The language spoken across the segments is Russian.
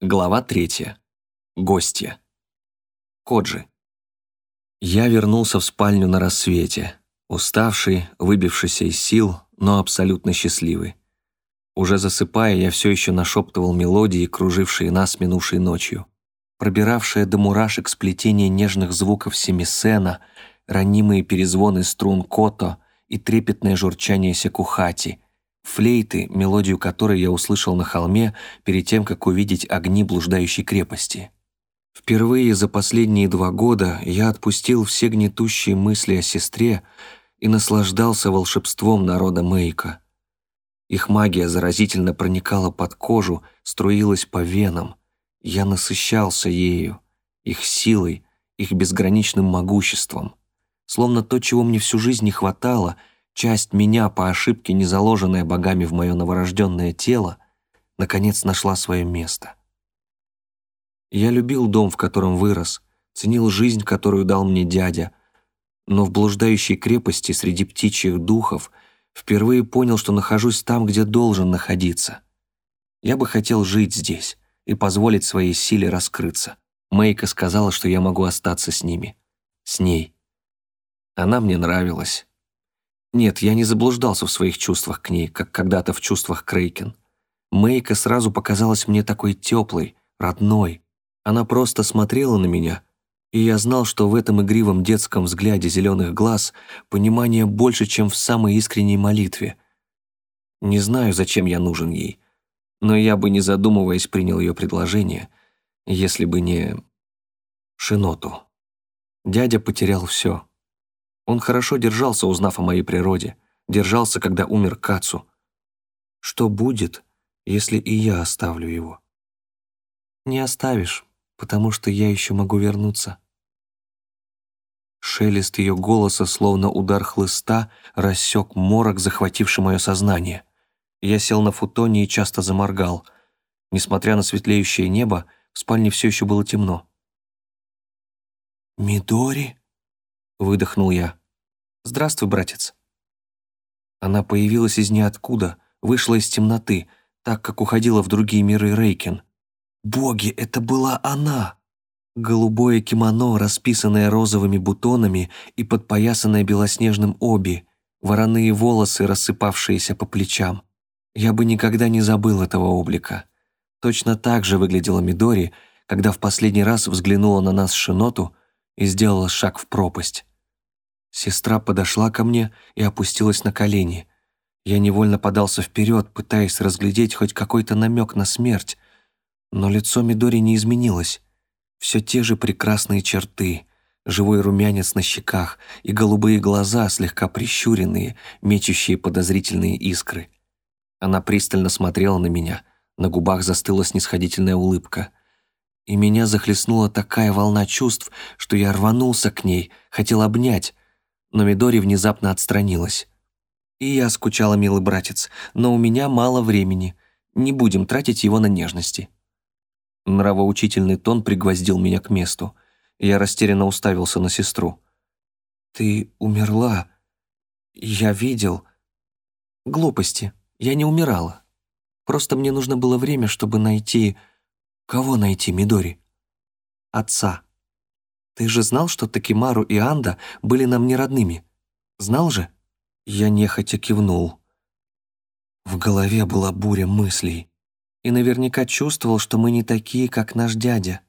Глава третья. Гостья. Коджи. Я вернулся в спальню на рассвете, уставший, выбившийся из сил, но абсолютно счастливый. Уже засыпая, я все еще нашептывал мелодии, кружившие нас минувшей ночью. Пробиравшее до мурашек сплетение нежных звуков семисена, ранимые перезвоны струн кото и трепетное журчание секухати — флейты, мелодию которой я услышал на холме перед тем, как увидеть огни блуждающей крепости. Впервые за последние два года я отпустил все гнетущие мысли о сестре и наслаждался волшебством народа Мейка. Их магия заразительно проникала под кожу, струилась по венам. Я насыщался ею, их силой, их безграничным могуществом. Словно то, чего мне всю жизнь не хватало — часть меня, по ошибке не заложенная богами в мое новорожденное тело, наконец нашла свое место. Я любил дом, в котором вырос, ценил жизнь, которую дал мне дядя, но в блуждающей крепости среди птичьих духов впервые понял, что нахожусь там, где должен находиться. Я бы хотел жить здесь и позволить своей силе раскрыться. Мейка сказала, что я могу остаться с ними. С ней. Она мне нравилась. Нет, я не заблуждался в своих чувствах к ней, как когда-то в чувствах Крейкен. Мейка сразу показалась мне такой теплой, родной. Она просто смотрела на меня, и я знал, что в этом игривом детском взгляде зеленых глаз понимание больше, чем в самой искренней молитве. Не знаю, зачем я нужен ей, но я бы, не задумываясь, принял ее предложение, если бы не... Шиноту. Дядя потерял все. Он хорошо держался, узнав о моей природе. Держался, когда умер Кацу. Что будет, если и я оставлю его? Не оставишь, потому что я еще могу вернуться. Шелест ее голоса, словно удар хлыста, рассек морок, захвативший мое сознание. Я сел на футоне и часто заморгал. Несмотря на светлеющее небо, в спальне все еще было темно. «Мидори?» — выдохнул я. «Здравствуй, братец». Она появилась из ниоткуда, вышла из темноты, так как уходила в другие миры Рейкин. Боги, это была она! Голубое кимоно, расписанное розовыми бутонами и подпоясанное белоснежным оби, вороные волосы, рассыпавшиеся по плечам. Я бы никогда не забыл этого облика. Точно так же выглядела Мидори, когда в последний раз взглянула на нас Шиноту и сделала шаг в пропасть. Сестра подошла ко мне и опустилась на колени. Я невольно подался вперед, пытаясь разглядеть хоть какой-то намек на смерть, но лицо Мидори не изменилось. Все те же прекрасные черты, живой румянец на щеках и голубые глаза, слегка прищуренные, мечущие подозрительные искры. Она пристально смотрела на меня, на губах застыла снисходительная улыбка. И меня захлестнула такая волна чувств, что я рванулся к ней, хотел обнять, но Мидори внезапно отстранилась. «И я скучала, милый братец, но у меня мало времени. Не будем тратить его на нежности». Нравоучительный тон пригвоздил меня к месту. Я растерянно уставился на сестру. «Ты умерла. Я видел. Глупости. Я не умирала. Просто мне нужно было время, чтобы найти... Кого найти, Мидори?» «Отца», ты же знал, что Такимару и Анда были нам не родными? Знал же?» Я нехотя кивнул. В голове была буря мыслей. И наверняка чувствовал, что мы не такие, как наш дядя.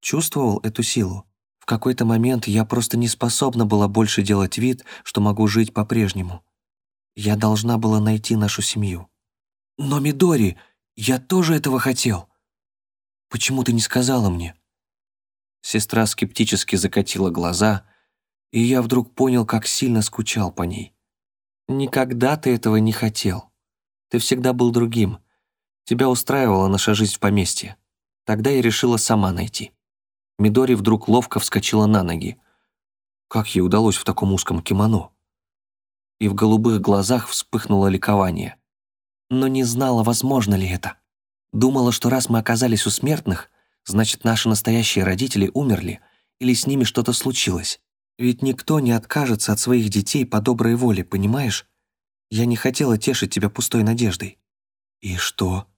Чувствовал эту силу. В какой-то момент я просто не способна была больше делать вид, что могу жить по-прежнему. Я должна была найти нашу семью. «Но, Мидори, я тоже этого хотел. Почему ты не сказала мне?» Сестра скептически закатила глаза, и я вдруг понял, как сильно скучал по ней. «Никогда ты этого не хотел. Ты всегда был другим. Тебя устраивала наша жизнь в поместье. Тогда я решила сама найти». Мидори вдруг ловко вскочила на ноги. Как ей удалось в таком узком кимоно? И в голубых глазах вспыхнуло ликование. Но не знала, возможно ли это. Думала, что раз мы оказались у смертных, Значит, наши настоящие родители умерли или с ними что-то случилось. Ведь никто не откажется от своих детей по доброй воле, понимаешь? Я не хотела тешить тебя пустой надеждой. И что?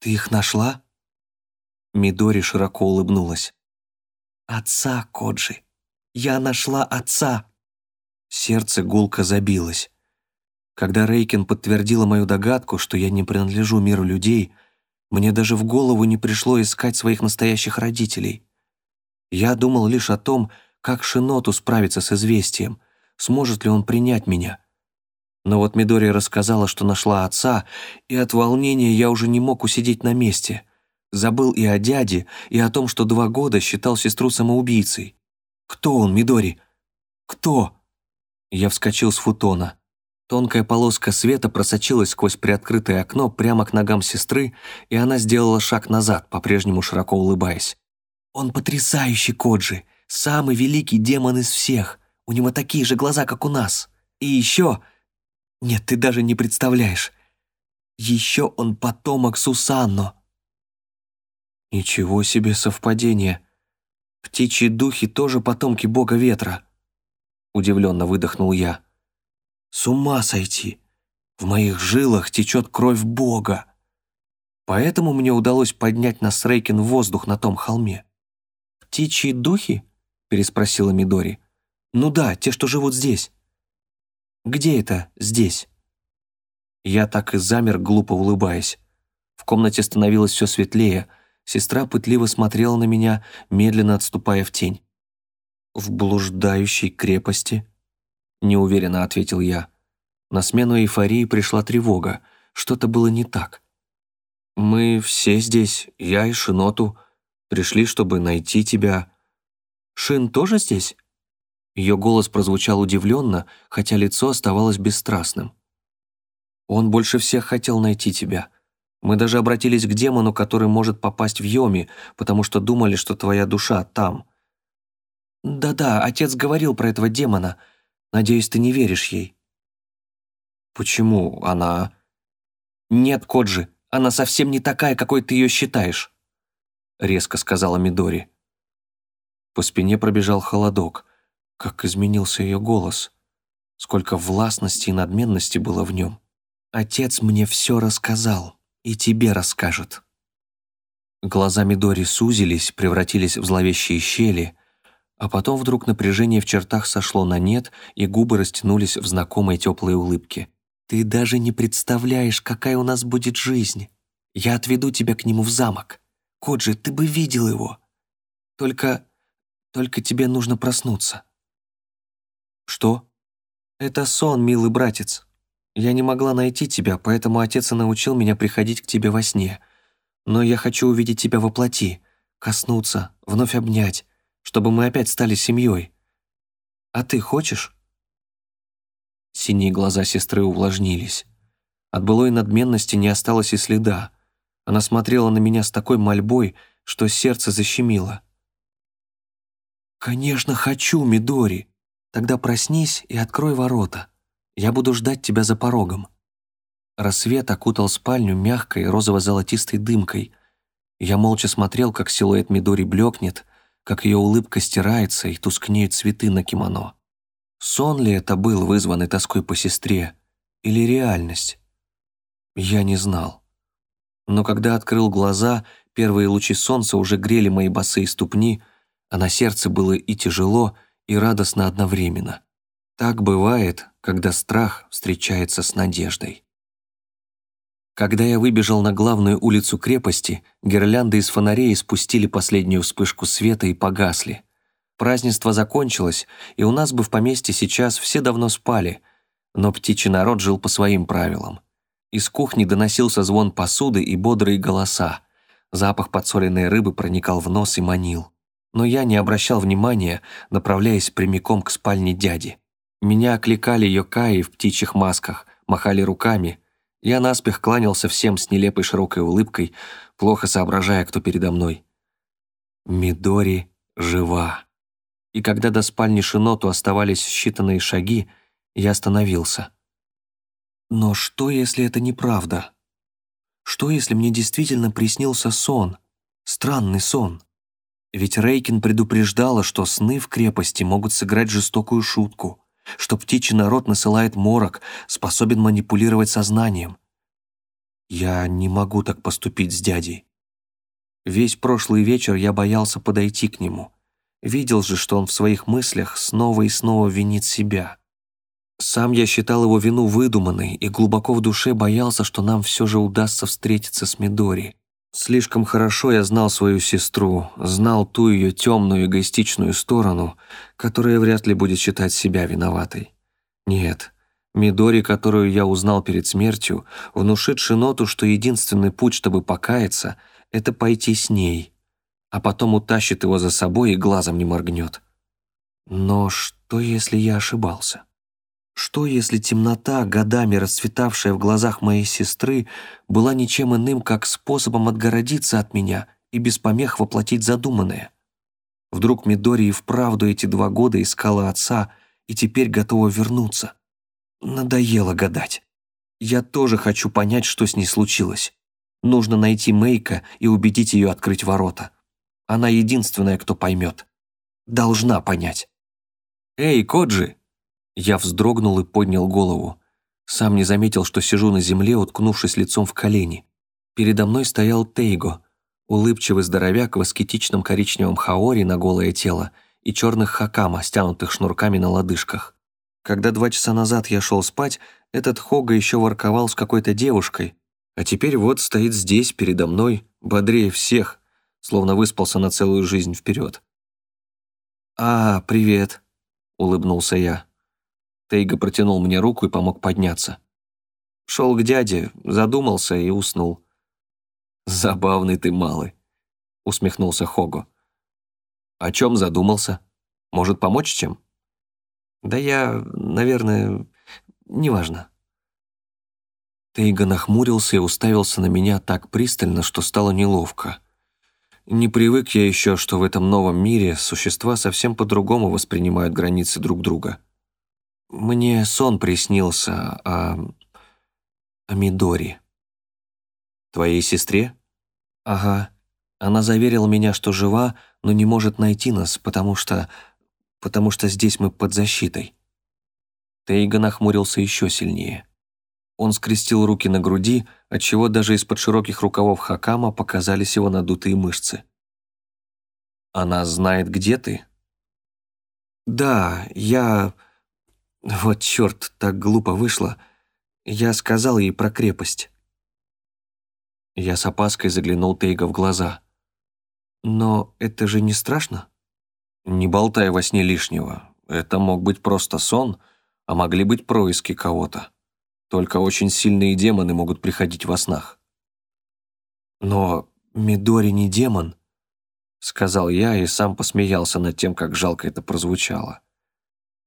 Ты их нашла? Мидори широко улыбнулась. «Отца, Коджи! Я нашла отца!» Сердце гулко забилось. Когда Рейкин подтвердила мою догадку, что я не принадлежу миру людей, мне даже в голову не пришло искать своих настоящих родителей. Я думал лишь о том, как Шиноту справиться с известием, сможет ли он принять меня. Но вот Мидори рассказала, что нашла отца, и от волнения я уже не мог усидеть на месте. Забыл и о дяде, и о том, что два года считал сестру самоубийцей. «Кто он, Мидори? Кто?» Я вскочил с футона. Тонкая полоска света просочилась сквозь приоткрытое окно прямо к ногам сестры, и она сделала шаг назад, по-прежнему широко улыбаясь. «Он потрясающий, Коджи! Самый великий демон из всех! У него такие же глаза, как у нас! И еще нет, ты даже не представляешь. Еще он потомок Сусанно. Ничего себе совпадение. Птичьи духи тоже потомки бога ветра. Удивленно выдохнул я. С ума сойти. В моих жилах течет кровь бога. Поэтому мне удалось поднять нас Рейкин в воздух на том холме. «Птичьи духи?» — переспросила Мидори. «Ну да, те, что живут здесь». Где это здесь?» Я так и замер, глупо улыбаясь. В комнате становилось все светлее. Сестра пытливо смотрела на меня, медленно отступая в тень. «В блуждающей крепости?» Неуверенно ответил я. На смену эйфории пришла тревога. Что-то было не так. «Мы все здесь, я и Шиноту. Пришли, чтобы найти тебя. Шин тоже здесь?» Ее голос прозвучал удивленно, хотя лицо оставалось бесстрастным. «Он больше всех хотел найти тебя. Мы даже обратились к демону, который может попасть в Йоми, потому что думали, что твоя душа там». «Да-да, отец говорил про этого демона. Надеюсь, ты не веришь ей». «Почему она...» «Нет, Коджи, она совсем не такая, какой ты ее считаешь», — резко сказала Мидори. По спине пробежал холодок. Как изменился ее голос. Сколько властности и надменности было в нем. «Отец мне все рассказал, и тебе расскажет». Глаза Мидори сузились, превратились в зловещие щели, а потом вдруг напряжение в чертах сошло на нет, и губы растянулись в знакомой теплой улыбке. «Ты даже не представляешь, какая у нас будет жизнь. Я отведу тебя к нему в замок. Коджи, ты бы видел его. Только... только тебе нужно проснуться». «Что?» «Это сон, милый братец. Я не могла найти тебя, поэтому отец и научил меня приходить к тебе во сне. Но я хочу увидеть тебя во плоти, коснуться, вновь обнять, чтобы мы опять стали семьей. А ты хочешь?» Синие глаза сестры увлажнились. От былой надменности не осталось и следа. Она смотрела на меня с такой мольбой, что сердце защемило. «Конечно, хочу, Мидори!» Тогда проснись и открой ворота. Я буду ждать тебя за порогом». Рассвет окутал спальню мягкой розово-золотистой дымкой. Я молча смотрел, как силуэт Мидори блекнет, как ее улыбка стирается и тускнеют цветы на кимоно. Сон ли это был, вызванный тоской по сестре, или реальность? Я не знал. Но когда открыл глаза, первые лучи солнца уже грели мои босые ступни, а на сердце было и тяжело, и радостно одновременно. Так бывает, когда страх встречается с надеждой. Когда я выбежал на главную улицу крепости, гирлянды из фонарей спустили последнюю вспышку света и погасли. Празднество закончилось, и у нас бы в поместье сейчас все давно спали, но птичий народ жил по своим правилам. Из кухни доносился звон посуды и бодрые голоса. Запах подсоленной рыбы проникал в нос и манил но я не обращал внимания, направляясь прямиком к спальне дяди. Меня окликали йокаи в птичьих масках, махали руками. Я наспех кланялся всем с нелепой широкой улыбкой, плохо соображая, кто передо мной. Мидори жива. И когда до спальни Шиноту оставались считанные шаги, я остановился. Но что, если это неправда? Что, если мне действительно приснился сон? Странный сон. Ведь Рейкин предупреждала, что сны в крепости могут сыграть жестокую шутку, что птичий народ насылает морок, способен манипулировать сознанием. Я не могу так поступить с дядей. Весь прошлый вечер я боялся подойти к нему. Видел же, что он в своих мыслях снова и снова винит себя. Сам я считал его вину выдуманной и глубоко в душе боялся, что нам все же удастся встретиться с Мидори. Слишком хорошо я знал свою сестру, знал ту ее темную эгоистичную сторону, которая вряд ли будет считать себя виноватой. Нет, Мидори, которую я узнал перед смертью, внушит Шиноту, что единственный путь, чтобы покаяться, это пойти с ней, а потом утащит его за собой и глазом не моргнет. Но что, если я ошибался? Что, если темнота, годами расцветавшая в глазах моей сестры, была ничем иным, как способом отгородиться от меня и без помех воплотить задуманное? Вдруг Мидори и вправду эти два года искала отца и теперь готова вернуться. Надоело гадать. Я тоже хочу понять, что с ней случилось. Нужно найти Мейка и убедить ее открыть ворота. Она единственная, кто поймет. Должна понять. «Эй, Коджи!» Я вздрогнул и поднял голову. Сам не заметил, что сижу на земле, уткнувшись лицом в колени. Передо мной стоял Тейго, улыбчивый здоровяк в аскетичном коричневом хаоре на голое тело и черных хакама, стянутых шнурками на лодыжках. Когда два часа назад я шел спать, этот Хога еще ворковал с какой-то девушкой, а теперь вот стоит здесь, передо мной, бодрее всех, словно выспался на целую жизнь вперед. «А, привет», — улыбнулся я. Тейга протянул мне руку и помог подняться. Шел к дяде, задумался и уснул. «Забавный ты малый», — усмехнулся Хого. «О чем задумался? Может, помочь чем?» «Да я, наверное, неважно». Тейга нахмурился и уставился на меня так пристально, что стало неловко. Не привык я еще, что в этом новом мире существа совсем по-другому воспринимают границы друг друга. Мне сон приснился о... о Мидори. Твоей сестре? Ага. Она заверила меня, что жива, но не может найти нас, потому что... потому что здесь мы под защитой. Тейга нахмурился еще сильнее. Он скрестил руки на груди, отчего даже из-под широких рукавов Хакама показались его надутые мышцы. «Она знает, где ты?» «Да, я...» Вот черт, так глупо вышло. Я сказал ей про крепость. Я с опаской заглянул Тейга в глаза. Но это же не страшно? Не болтай во сне лишнего. Это мог быть просто сон, а могли быть происки кого-то. Только очень сильные демоны могут приходить во снах. Но Мидори не демон, сказал я и сам посмеялся над тем, как жалко это прозвучало.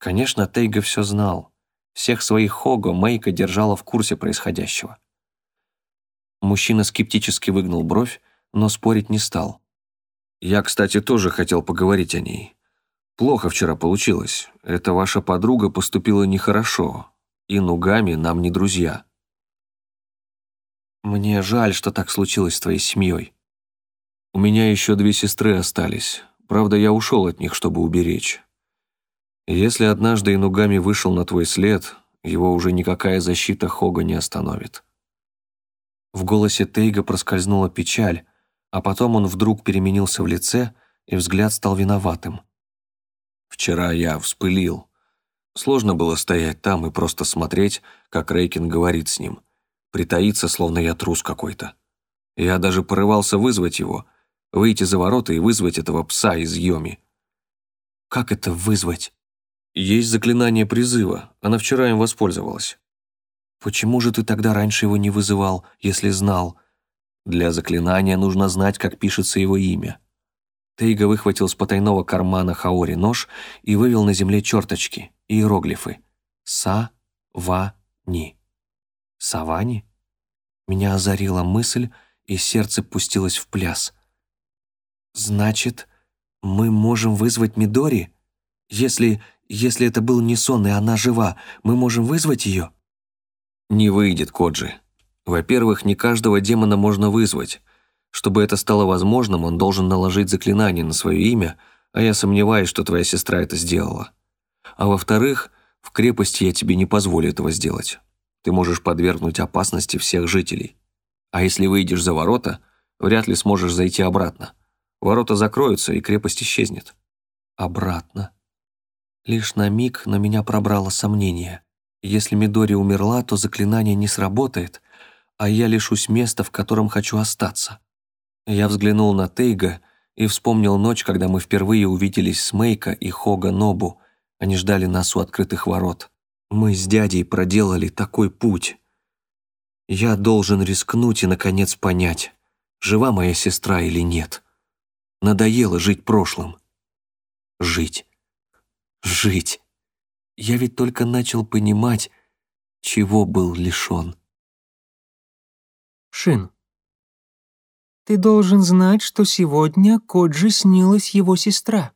Конечно, Тейга все знал. Всех своих Хого Мейка держала в курсе происходящего. Мужчина скептически выгнул бровь, но спорить не стал. «Я, кстати, тоже хотел поговорить о ней. Плохо вчера получилось. Эта ваша подруга поступила нехорошо, и Нугами нам не друзья». «Мне жаль, что так случилось с твоей семьей». «У меня еще две сестры остались. Правда, я ушел от них, чтобы уберечь. Если однажды Инугами вышел на твой след, его уже никакая защита Хога не остановит. В голосе Тейга проскользнула печаль, а потом он вдруг переменился в лице, и взгляд стал виноватым. «Вчера я вспылил. Сложно было стоять там и просто смотреть, как Рейкин говорит с ним. Притаиться, словно я трус какой-то. Я даже порывался вызвать его, выйти за ворота и вызвать этого пса из Йоми. «Как это вызвать?» «Есть заклинание призыва. Она вчера им воспользовалась». «Почему же ты тогда раньше его не вызывал, если знал?» «Для заклинания нужно знать, как пишется его имя». Тейга выхватил с потайного кармана Хаори нож и вывел на земле черточки, иероглифы. «Са-ва-ни». «Савани?» Меня озарила мысль, и сердце пустилось в пляс. «Значит, мы можем вызвать Мидори? Если если это был не сон, и она жива, мы можем вызвать ее?» «Не выйдет, Коджи. Во-первых, не каждого демона можно вызвать. Чтобы это стало возможным, он должен наложить заклинание на свое имя, а я сомневаюсь, что твоя сестра это сделала. А во-вторых, в крепости я тебе не позволю этого сделать. Ты можешь подвергнуть опасности всех жителей. А если выйдешь за ворота, вряд ли сможешь зайти обратно. Ворота закроются, и крепость исчезнет. Обратно. Лишь на миг на меня пробрало сомнение. Если Мидори умерла, то заклинание не сработает, а я лишусь места, в котором хочу остаться. Я взглянул на Тейга и вспомнил ночь, когда мы впервые увиделись с Мейка и Хога Нобу. Они ждали нас у открытых ворот. Мы с дядей проделали такой путь. Я должен рискнуть и, наконец, понять, жива моя сестра или нет. Надоело жить прошлым. Жить. Жить. Я ведь только начал понимать, чего был лишен. Шин. Ты должен знать, что сегодня Коджи снилась его сестра.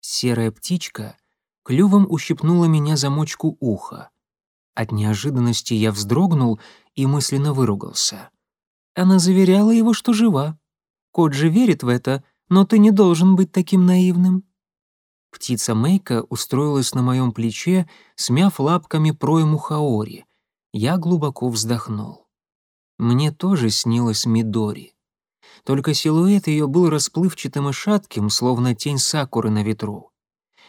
Серая птичка клювом ущипнула меня за мочку уха. От неожиданности я вздрогнул и мысленно выругался. Она заверяла его, что жива. Коджи верит в это, но ты не должен быть таким наивным. Птица Мейка устроилась на моем плече, смяв лапками пройму Хаори. Я глубоко вздохнул. Мне тоже снилась Мидори только силуэт ее был расплывчатым и шатким, словно тень сакуры на ветру.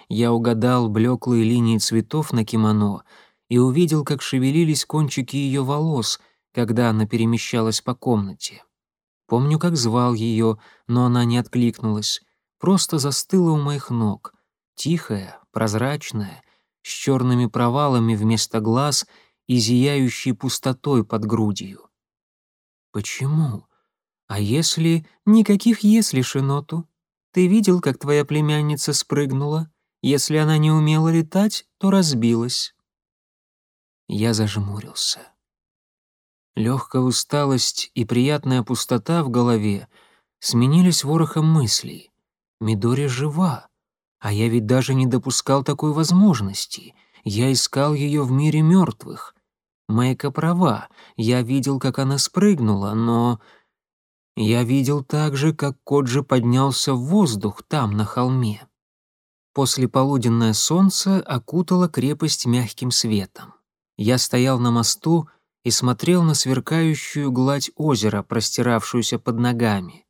Я угадал блеклые линии цветов на кимоно и увидел, как шевелились кончики ее волос, когда она перемещалась по комнате. Помню, как звал ее, но она не откликнулась, просто застыла у моих ног, тихая, прозрачная, с черными провалами вместо глаз и зияющей пустотой под грудью. Почему? А если... Никаких «если», Шиноту. Ты видел, как твоя племянница спрыгнула? Если она не умела летать, то разбилась. Я зажмурился. Легкая усталость и приятная пустота в голове сменились ворохом мыслей. Мидори жива, а я ведь даже не допускал такой возможности. Я искал ее в мире мертвых. Майка права, я видел, как она спрыгнула, но я видел также, как Коджи поднялся в воздух там, на холме. После полуденное солнце окутало крепость мягким светом. Я стоял на мосту и смотрел на сверкающую гладь озера, простиравшуюся под ногами.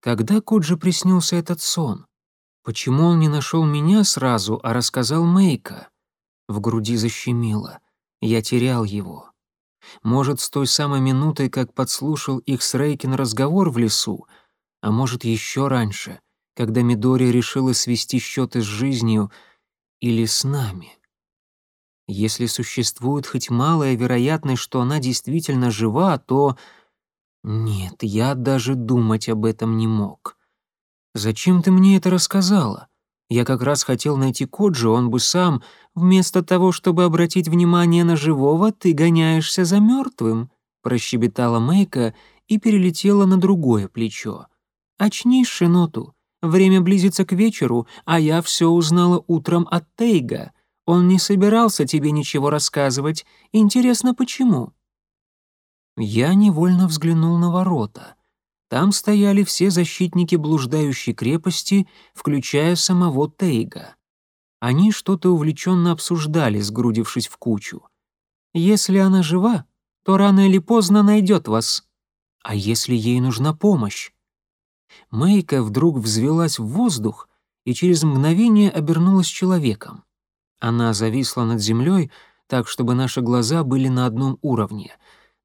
Когда Коджи приснился этот сон? Почему он не нашел меня сразу, а рассказал Мейка? В груди защемило. Я терял его. Может, с той самой минутой, как подслушал их с Рейкин разговор в лесу, а может, еще раньше, когда Мидори решила свести счеты с жизнью или с нами. Если существует хоть малая вероятность, что она действительно жива, то... Нет, я даже думать об этом не мог. Зачем ты мне это рассказала? Я как раз хотел найти Коджи, он бы сам, вместо того, чтобы обратить внимание на живого, ты гоняешься за мертвым», — прощебетала Мэйка и перелетела на другое плечо. «Очнись, Шиноту. Время близится к вечеру, а я все узнала утром от Тейга. Он не собирался тебе ничего рассказывать. Интересно, почему?» Я невольно взглянул на ворота. Там стояли все защитники блуждающей крепости, включая самого Тейга. Они что-то увлеченно обсуждали, сгрудившись в кучу. «Если она жива, то рано или поздно найдет вас. А если ей нужна помощь?» Мэйка вдруг взвелась в воздух и через мгновение обернулась человеком. Она зависла над землей так, чтобы наши глаза были на одном уровне,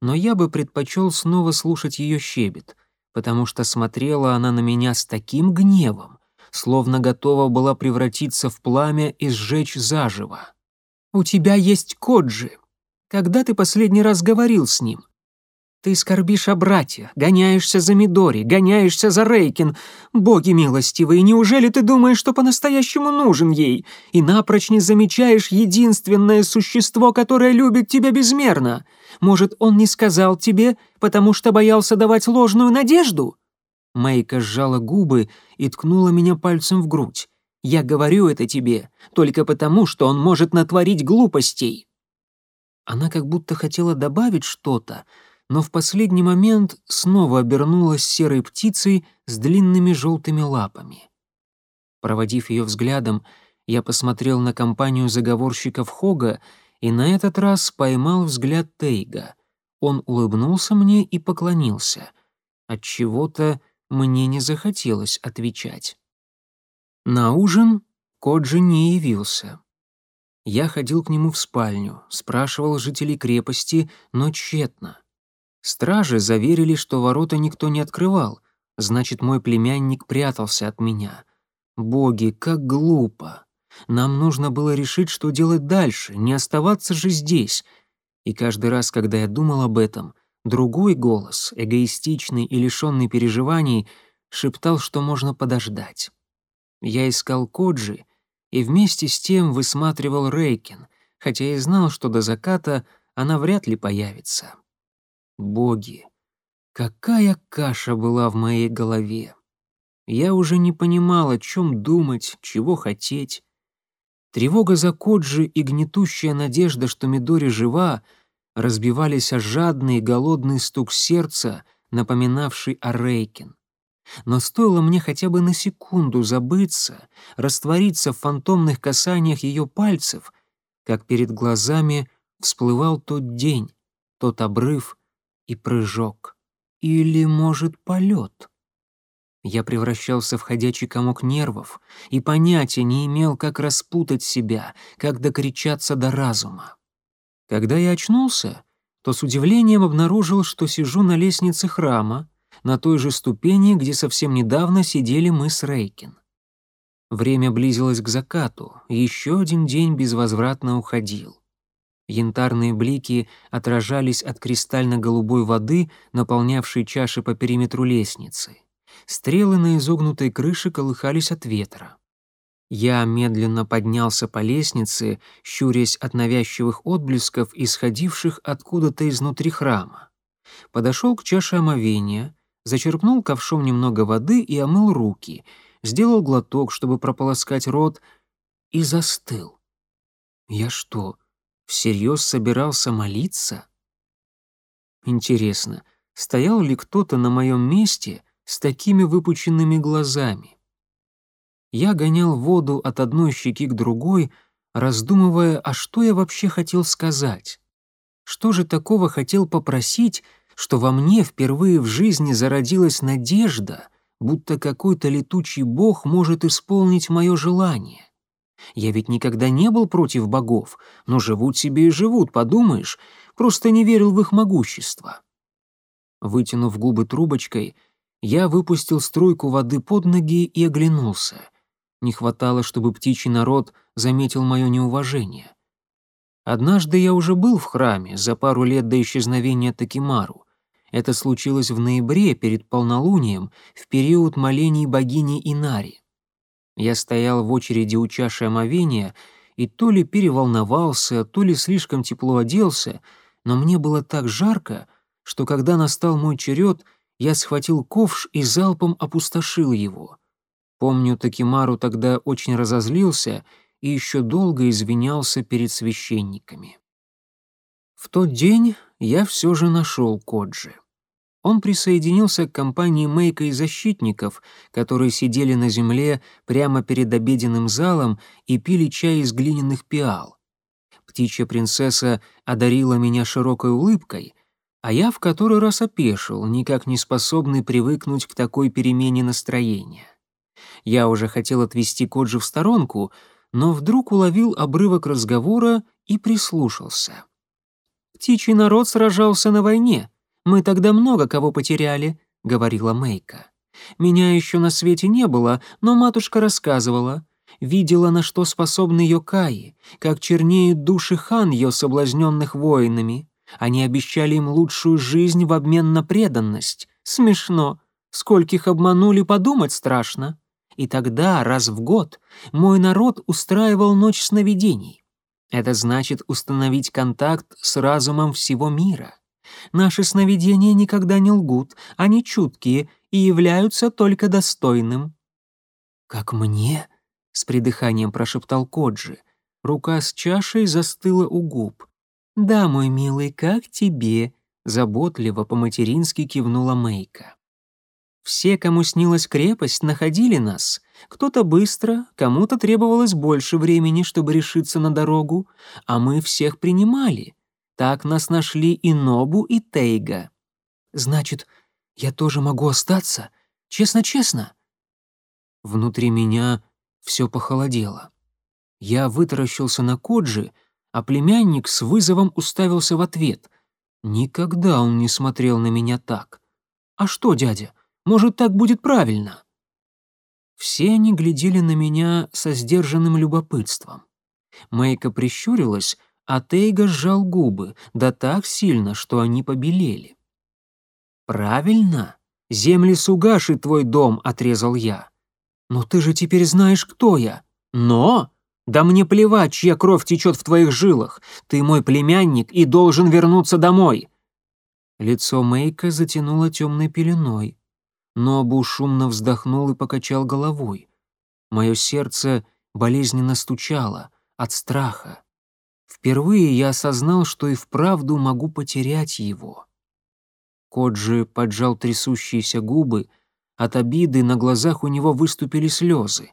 но я бы предпочел снова слушать ее щебет — потому что смотрела она на меня с таким гневом, словно готова была превратиться в пламя и сжечь заживо. «У тебя есть Коджи. Когда ты последний раз говорил с ним? Ты скорбишь о брате, гоняешься за Мидори, гоняешься за Рейкин. Боги милостивые, неужели ты думаешь, что по-настоящему нужен ей, и напрочь не замечаешь единственное существо, которое любит тебя безмерно? Может, он не сказал тебе, потому что боялся давать ложную надежду?» Майка сжала губы и ткнула меня пальцем в грудь. «Я говорю это тебе только потому, что он может натворить глупостей». Она как будто хотела добавить что-то, но в последний момент снова обернулась серой птицей с длинными желтыми лапами. Проводив ее взглядом, я посмотрел на компанию заговорщиков Хога и на этот раз поймал взгляд Тейга. Он улыбнулся мне и поклонился. От чего-то мне не захотелось отвечать. На ужин Коджи не явился. Я ходил к нему в спальню, спрашивал жителей крепости, но тщетно. Стражи заверили, что ворота никто не открывал, значит, мой племянник прятался от меня. Боги, как глупо. Нам нужно было решить, что делать дальше, не оставаться же здесь. И каждый раз, когда я думал об этом, другой голос, эгоистичный и лишенный переживаний, шептал, что можно подождать. Я искал Коджи и вместе с тем высматривал Рейкин, хотя и знал, что до заката она вряд ли появится. Боги, какая каша была в моей голове! Я уже не понимал, о чем думать, чего хотеть. Тревога за Коджи и гнетущая надежда, что Мидори жива, разбивались о жадный голодный стук сердца, напоминавший о Рейкин. Но стоило мне хотя бы на секунду забыться, раствориться в фантомных касаниях ее пальцев, как перед глазами всплывал тот день, тот обрыв и прыжок. Или, может, полет. Я превращался в ходячий комок нервов и понятия не имел, как распутать себя, как докричаться до разума. Когда я очнулся, то с удивлением обнаружил, что сижу на лестнице храма, на той же ступени, где совсем недавно сидели мы с Рейкин. Время близилось к закату, еще один день безвозвратно уходил. Янтарные блики отражались от кристально-голубой воды, наполнявшей чаши по периметру лестницы. Стрелы на изогнутой крыше колыхались от ветра. Я медленно поднялся по лестнице, щурясь от навязчивых отблесков, исходивших откуда-то изнутри храма. Подошел к чаше омовения, зачерпнул ковшом немного воды и омыл руки, сделал глоток, чтобы прополоскать рот, и застыл. Я что, всерьез собирался молиться? Интересно, стоял ли кто-то на моем месте с такими выпученными глазами? Я гонял воду от одной щеки к другой, раздумывая, а что я вообще хотел сказать? Что же такого хотел попросить, что во мне впервые в жизни зародилась надежда, будто какой-то летучий бог может исполнить мое желание. Я ведь никогда не был против богов, но живут себе и живут, подумаешь, просто не верил в их могущество. Вытянув губы трубочкой, я выпустил струйку воды под ноги и оглянулся. Не хватало, чтобы птичий народ заметил мое неуважение. Однажды я уже был в храме за пару лет до исчезновения Такимару. Это случилось в ноябре перед полнолунием, в период молений богини Инари. Я стоял в очереди у чаши омовения и то ли переволновался, то ли слишком тепло оделся, но мне было так жарко, что когда настал мой черед, я схватил ковш и залпом опустошил его. Помню, Такимару тогда очень разозлился — и еще долго извинялся перед священниками. В тот день я все же нашел Коджи. Он присоединился к компании Мейка и защитников, которые сидели на земле прямо перед обеденным залом и пили чай из глиняных пиал. Птичья принцесса одарила меня широкой улыбкой, а я в который раз опешил, никак не способный привыкнуть к такой перемене настроения. Я уже хотел отвести Коджи в сторонку, но вдруг уловил обрывок разговора и прислушался. «Птичий народ сражался на войне. Мы тогда много кого потеряли», — говорила Мейка. «Меня еще на свете не было, но матушка рассказывала. Видела, на что способны Йокаи, как чернеют души хан ее соблазненных воинами. Они обещали им лучшую жизнь в обмен на преданность. Смешно. Скольких обманули, подумать страшно. И тогда, раз в год, мой народ устраивал ночь сновидений. Это значит установить контакт с разумом всего мира. Наши сновидения никогда не лгут, они чуткие и являются только достойным. «Как мне?» — с придыханием прошептал Коджи. Рука с чашей застыла у губ. «Да, мой милый, как тебе?» — заботливо по-матерински кивнула Мейка. Все, кому снилась крепость, находили нас. Кто-то быстро, кому-то требовалось больше времени, чтобы решиться на дорогу, а мы всех принимали. Так нас нашли и Нобу, и Тейга. Значит, Я тоже могу остаться? Честно-честно?» Внутри меня все похолодело. Я вытаращился на Коджи, а племянник с вызовом уставился в ответ. Никогда он не смотрел на меня так. «А что, дядя, может, так будет правильно?» Все они глядели на меня со сдержанным любопытством. Мэйка прищурилась, а Тейга сжал губы, да так сильно, что они побелели. «Правильно, земли Сугаши твой дом», — отрезал я. «Но ты же теперь знаешь, кто я. Но...» «Да мне плевать, чья кровь течет в твоих жилах. Ты мой племянник и должен вернуться домой». Лицо Мэйка затянуло темной пеленой. Нобу шумно вздохнул и покачал головой. Мое сердце болезненно стучало от страха. Впервые я осознал, что и вправду могу потерять его. Коджи поджал трясущиеся губы, от обиды на глазах у него выступили слезы.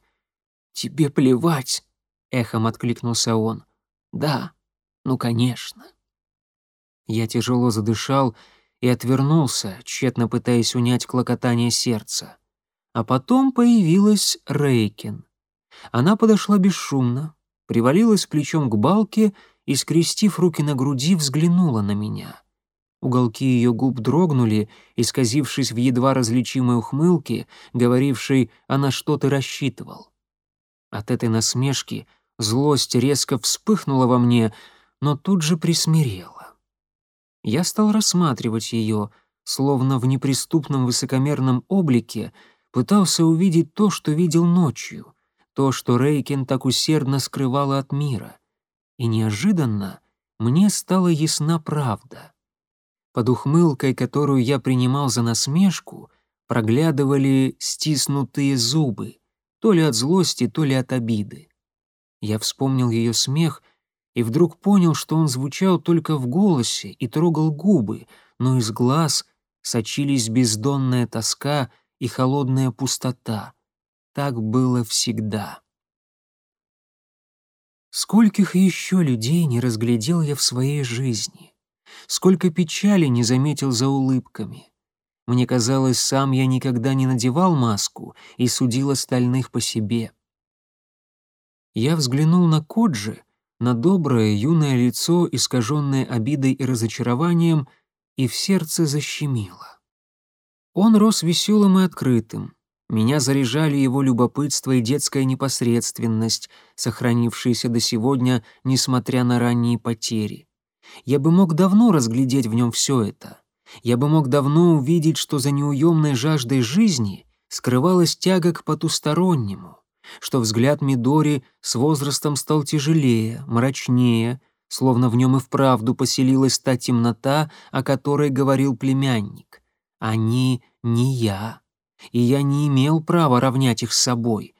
«Тебе плевать!» — эхом откликнулся он. «Да, ну, конечно». Я тяжело задышал и отвернулся, тщетно пытаясь унять клокотание сердца. А потом появилась Рейкин. Она подошла бесшумно, привалилась плечом к балке и, скрестив руки на груди, взглянула на меня. Уголки ее губ дрогнули, исказившись в едва различимой ухмылке, говорившей «она что-то рассчитывал». От этой насмешки злость резко вспыхнула во мне, но тут же присмирела. Я стал рассматривать ее, словно в неприступном высокомерном облике пытался увидеть то, что видел ночью, то, что Рейкин так усердно скрывала от мира. И неожиданно мне стала ясна правда. Под ухмылкой, которую я принимал за насмешку, проглядывали стиснутые зубы, то ли от злости, то ли от обиды. Я вспомнил ее смех и вдруг понял, что он звучал только в голосе и трогал губы, но из глаз сочились бездонная тоска и холодная пустота. Так было всегда. Скольких еще людей не разглядел я в своей жизни? Сколько печали не заметил за улыбками? Мне казалось, сам я никогда не надевал маску и судил остальных по себе. Я взглянул на Коджи, на доброе юное лицо, искаженное обидой и разочарованием, и в сердце защемило. Он рос веселым и открытым, меня заряжали его любопытство и детская непосредственность, сохранившиеся до сегодня, несмотря на ранние потери. Я бы мог давно разглядеть в нем все это. Я бы мог давно увидеть, что за неуемной жаждой жизни скрывалась тяга к потустороннему, что взгляд Мидори с возрастом стал тяжелее, мрачнее, словно в нем и вправду поселилась та темнота, о которой говорил племянник. Они не я и я не имел права равнять их с собой.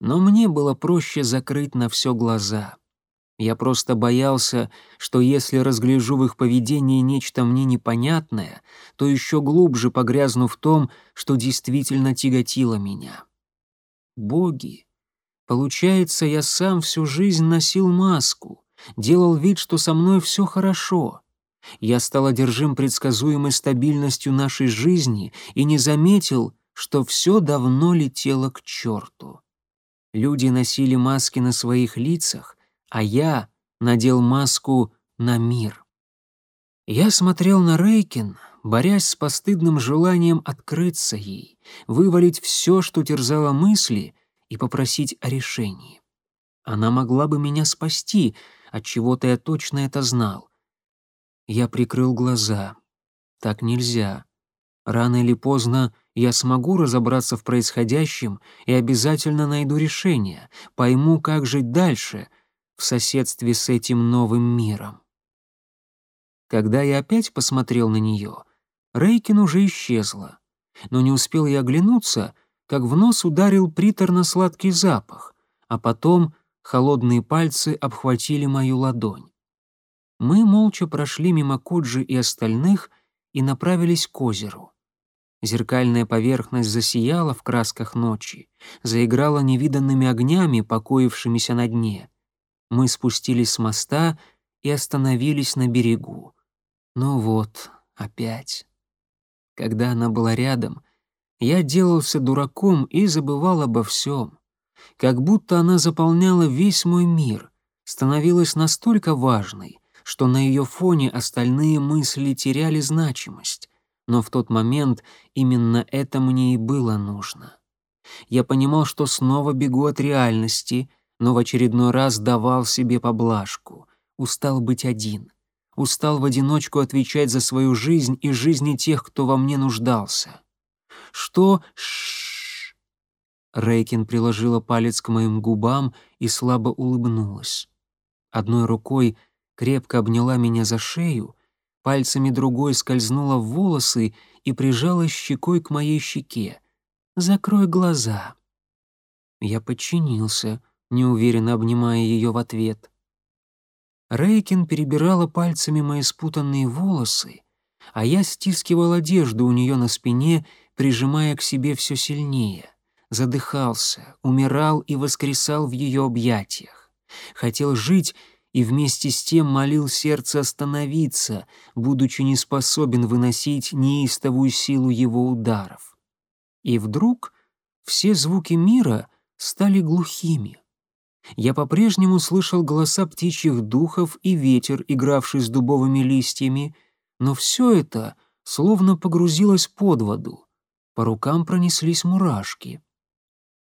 Но мне было проще закрыть на все глаза. Я просто боялся, что если разгляжу в их поведении нечто мне непонятное, то еще глубже погрязну в том, что действительно тяготило меня. Боги! Получается, я сам всю жизнь носил маску, делал вид, что со мной все хорошо. Я стал одержим предсказуемой стабильностью нашей жизни и не заметил, что все давно летело к черту. Люди носили маски на своих лицах, а я надел маску на мир. Я смотрел на Рейкин, борясь с постыдным желанием открыться ей, вывалить все, что терзало мысли, и попросить о решении. Она могла бы меня спасти, от чего-то я точно это знал. Я прикрыл глаза. Так нельзя. Рано или поздно я смогу разобраться в происходящем и обязательно найду решение, пойму, как жить дальше в соседстве с этим новым миром. Когда я опять посмотрел на нее, Рейкин уже исчезла, но не успел я оглянуться, как в нос ударил приторно-сладкий запах, а потом холодные пальцы обхватили мою ладонь. Мы молча прошли мимо Коджи и остальных и направились к озеру. Зеркальная поверхность засияла в красках ночи, заиграла невиданными огнями, покоившимися на дне. Мы спустились с моста и остановились на берегу. Ну вот, опять. Когда она была рядом, я делался дураком и забывал обо всем. Как будто она заполняла весь мой мир, становилась настолько важной, что на ее фоне остальные мысли теряли значимость. Но в тот момент именно это мне и было нужно. Я понимал, что снова бегу от реальности, но в очередной раз давал себе поблажку. Устал быть один. Устал в одиночку отвечать за свою жизнь и жизни тех, кто во мне нуждался. Что? Шш. Рейкин приложила палец к моим губам и слабо улыбнулась. Одной рукой крепко обняла меня за шею, пальцами другой скользнула в волосы и прижала щекой к моей щеке. «Закрой глаза». Я подчинился, неуверенно обнимая ее в ответ. Рейкин перебирала пальцами мои спутанные волосы, а я стискивал одежду у нее на спине, прижимая к себе все сильнее. Задыхался, умирал и воскресал в ее объятиях. Хотел жить и вместе с тем молил сердце остановиться, будучи не способен выносить неистовую силу его ударов. И вдруг все звуки мира стали глухими. Я по-прежнему слышал голоса птичьих духов и ветер, игравший с дубовыми листьями, но все это словно погрузилось под воду. По рукам пронеслись мурашки.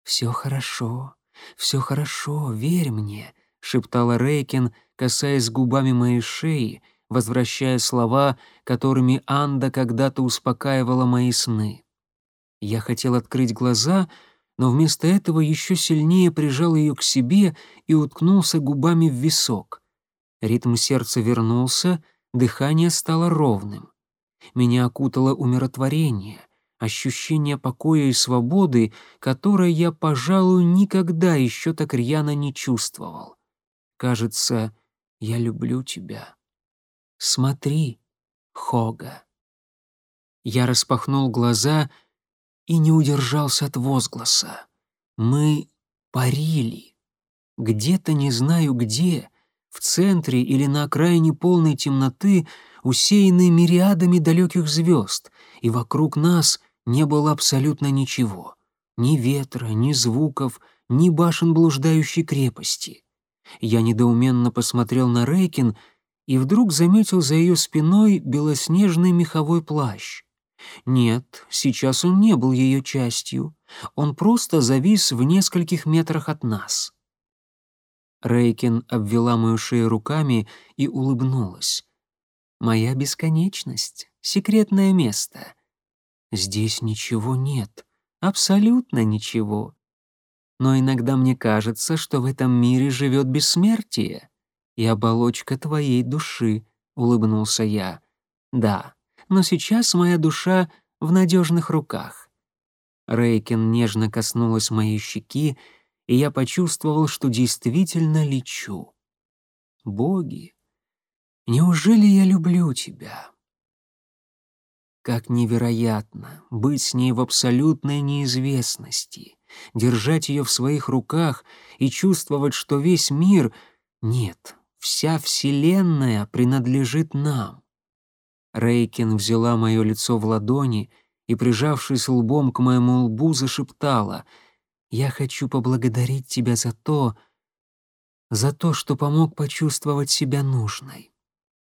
«Все хорошо, все хорошо, верь мне», — шептала Рейкин, касаясь губами моей шеи, возвращая слова, которыми Анда когда-то успокаивала мои сны. Я хотел открыть глаза — но вместо этого еще сильнее прижал ее к себе и уткнулся губами в висок. Ритм сердца вернулся, дыхание стало ровным. Меня окутало умиротворение, ощущение покоя и свободы, которое я, пожалуй, никогда еще так рьяно не чувствовал. Кажется, я люблю тебя. Смотри, Хога. Я распахнул глаза — и не удержался от возгласа. Мы парили. Где-то не знаю где, в центре или на окраине полной темноты, усеянной мириадами далеких звезд, и вокруг нас не было абсолютно ничего. Ни ветра, ни звуков, ни башен блуждающей крепости. Я недоуменно посмотрел на Рейкин и вдруг заметил за ее спиной белоснежный меховой плащ. Нет, сейчас он не был ее частью. Он просто завис в нескольких метрах от нас. Рейкин обвела мою шею руками и улыбнулась. «Моя бесконечность, секретное место. Здесь ничего нет, абсолютно ничего. Но иногда мне кажется, что в этом мире живет бессмертие и оболочка твоей души», — улыбнулся я. «Да, но сейчас моя душа в надежных руках. Рейкин нежно коснулась моей щеки, и я почувствовал, что действительно лечу. Боги, неужели я люблю тебя? Как невероятно быть с ней в абсолютной неизвестности, держать ее в своих руках и чувствовать, что весь мир, нет, вся Вселенная принадлежит нам. Рейкин взяла мое лицо в ладони и, прижавшись лбом к моему лбу, зашептала «Я хочу поблагодарить тебя за то, за то, что помог почувствовать себя нужной.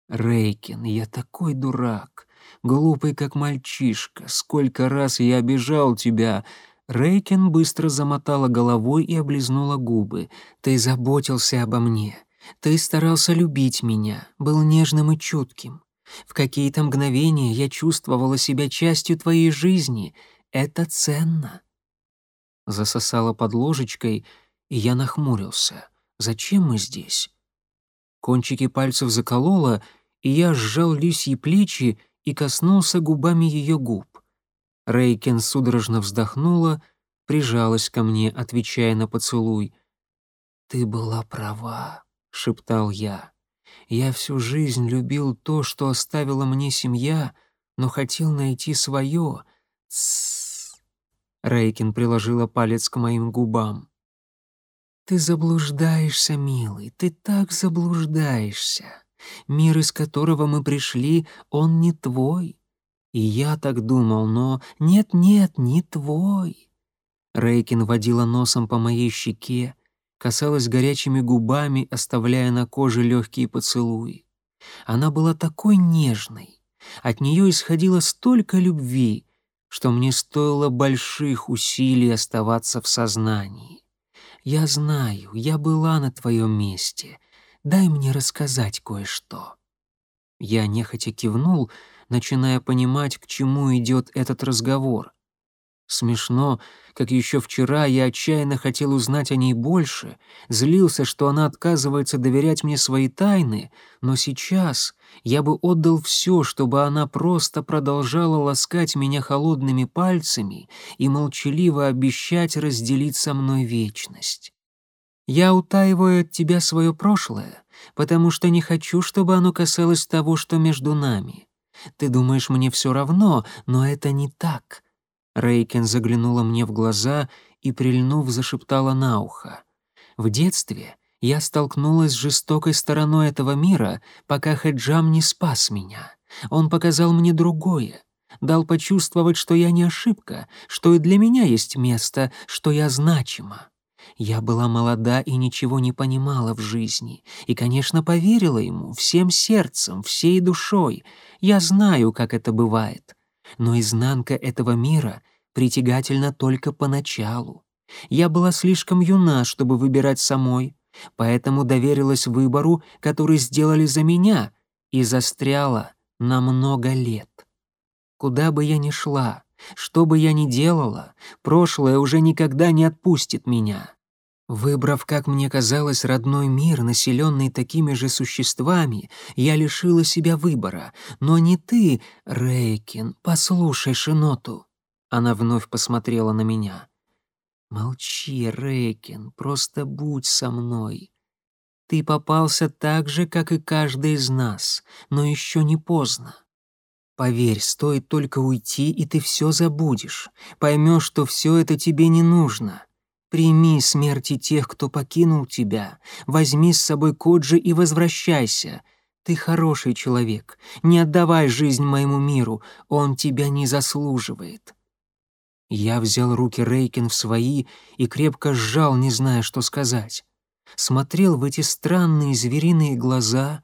Рейкин, я такой дурак, глупый как мальчишка, сколько раз я обижал тебя». Рейкин быстро замотала головой и облизнула губы. «Ты заботился обо мне. Ты старался любить меня, был нежным и чутким. В какие-то мгновения я чувствовала себя частью твоей жизни. Это ценно». Засосала под ложечкой, и я нахмурился. «Зачем мы здесь?» Кончики пальцев заколола, и я сжал лисьи плечи и коснулся губами ее губ. Рейкен судорожно вздохнула, прижалась ко мне, отвечая на поцелуй. «Ты была права», — шептал я. Я всю жизнь любил то, что оставила мне семья, но хотел найти свое. Тссс. Рейкин приложила палец к моим губам. Ты заблуждаешься, милый, ты так заблуждаешься. Мир, из которого мы пришли, он не твой. И я так думал, но нет-нет, не твой. Рейкин водила носом по моей щеке, касалась горячими губами, оставляя на коже легкие поцелуи. Она была такой нежной. От нее исходило столько любви, что мне стоило больших усилий оставаться в сознании. Я знаю, я была на твоем месте. Дай мне рассказать кое-что. Я нехотя кивнул, начиная понимать, к чему идет этот разговор. Смешно, как еще вчера я отчаянно хотел узнать о ней больше, злился, что она отказывается доверять мне свои тайны, но сейчас я бы отдал все, чтобы она просто продолжала ласкать меня холодными пальцами и молчаливо обещать разделить со мной вечность. Я утаиваю от тебя свое прошлое, потому что не хочу, чтобы оно касалось того, что между нами. Ты думаешь, мне все равно, но это не так. Рейкен заглянула мне в глаза и, прильнув, зашептала на ухо. «В детстве я столкнулась с жестокой стороной этого мира, пока Хеджам не спас меня. Он показал мне другое, дал почувствовать, что я не ошибка, что и для меня есть место, что я значима. Я была молода и ничего не понимала в жизни, и, конечно, поверила ему всем сердцем, всей душой. Я знаю, как это бывает но изнанка этого мира притягательна только поначалу. Я была слишком юна, чтобы выбирать самой, поэтому доверилась выбору, который сделали за меня, и застряла на много лет. Куда бы я ни шла, что бы я ни делала, прошлое уже никогда не отпустит меня. Выбрав, как мне казалось, родной мир, населенный такими же существами, я лишила себя выбора. Но не ты, Рейкин, послушай Шиноту. Она вновь посмотрела на меня. Молчи, Рейкин, просто будь со мной. Ты попался так же, как и каждый из нас, но еще не поздно. Поверь, стоит только уйти, и ты все забудешь. Поймешь, что все это тебе не нужно. Прими смерти тех, кто покинул тебя, возьми с собой Коджи и возвращайся. Ты хороший человек, не отдавай жизнь моему миру, он тебя не заслуживает». Я взял руки Рейкин в свои и крепко сжал, не зная, что сказать. Смотрел в эти странные звериные глаза,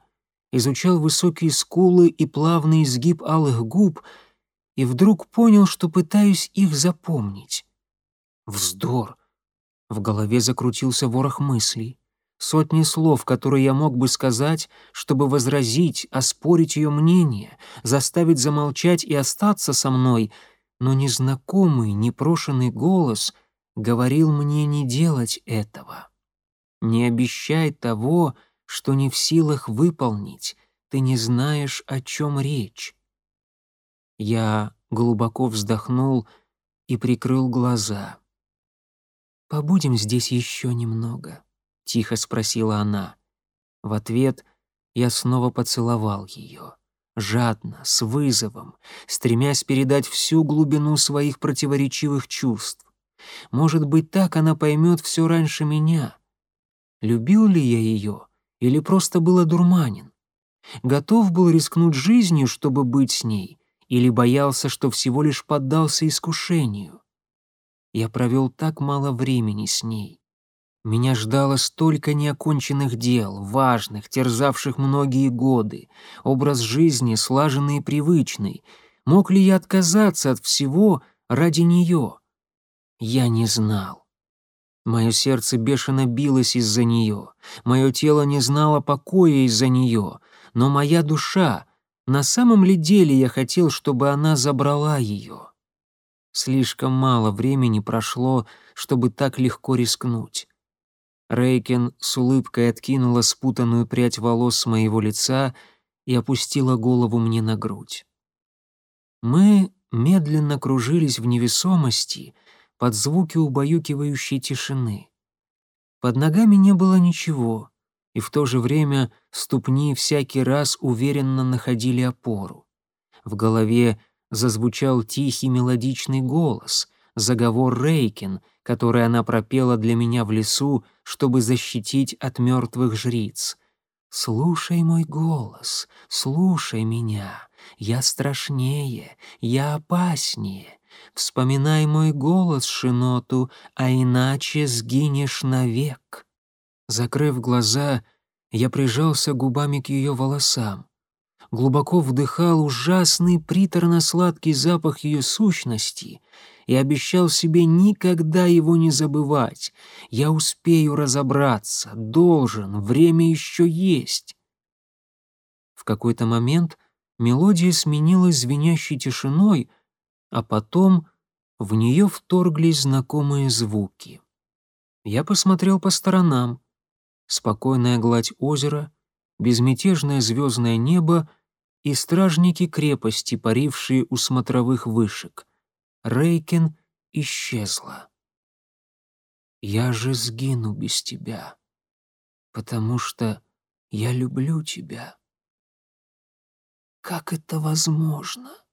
изучал высокие скулы и плавный изгиб алых губ и вдруг понял, что пытаюсь их запомнить. Вздор! В голове закрутился ворох мыслей. Сотни слов, которые я мог бы сказать, чтобы возразить, оспорить ее мнение, заставить замолчать и остаться со мной, но незнакомый, непрошенный голос говорил мне не делать этого. Не обещай того, что не в силах выполнить, ты не знаешь, о чем речь. Я глубоко вздохнул и прикрыл глаза. «Побудем здесь еще немного», — тихо спросила она. В ответ я снова поцеловал ее, жадно, с вызовом, стремясь передать всю глубину своих противоречивых чувств. Может быть, так она поймет все раньше меня. Любил ли я ее или просто был одурманен? Готов был рискнуть жизнью, чтобы быть с ней, или боялся, что всего лишь поддался искушению? Я провел так мало времени с ней. Меня ждало столько неоконченных дел, важных, терзавших многие годы, образ жизни слаженный и привычный. Мог ли я отказаться от всего ради нее? Я не знал. Мое сердце бешено билось из-за нее, мое тело не знало покоя из-за нее, но моя душа, на самом ли деле я хотел, чтобы она забрала ее? Слишком мало времени прошло, чтобы так легко рискнуть. Рейкен с улыбкой откинула спутанную прядь волос с моего лица и опустила голову мне на грудь. Мы медленно кружились в невесомости под звуки убаюкивающей тишины. Под ногами не было ничего, и в то же время ступни всякий раз уверенно находили опору. В голове зазвучал тихий мелодичный голос, заговор Рейкин, который она пропела для меня в лесу, чтобы защитить от мертвых жриц. «Слушай мой голос, слушай меня, Я страшнее, я опаснее. Вспоминай мой голос, Шиноту, а иначе сгинешь навек». Закрыв глаза, я прижался губами к ее волосам. Глубоко вдыхал ужасный приторно-сладкий запах ее сущности и обещал себе никогда его не забывать. Я успею разобраться, должен, время еще есть. В какой-то момент мелодия сменилась звенящей тишиной, а потом в нее вторглись знакомые звуки. Я посмотрел по сторонам. Спокойная гладь озера, безмятежное звездное небо и стражники крепости, парившие у смотровых вышек. Рейкен исчезла. «Я же сгину без тебя, потому что я люблю тебя». «Как это возможно?»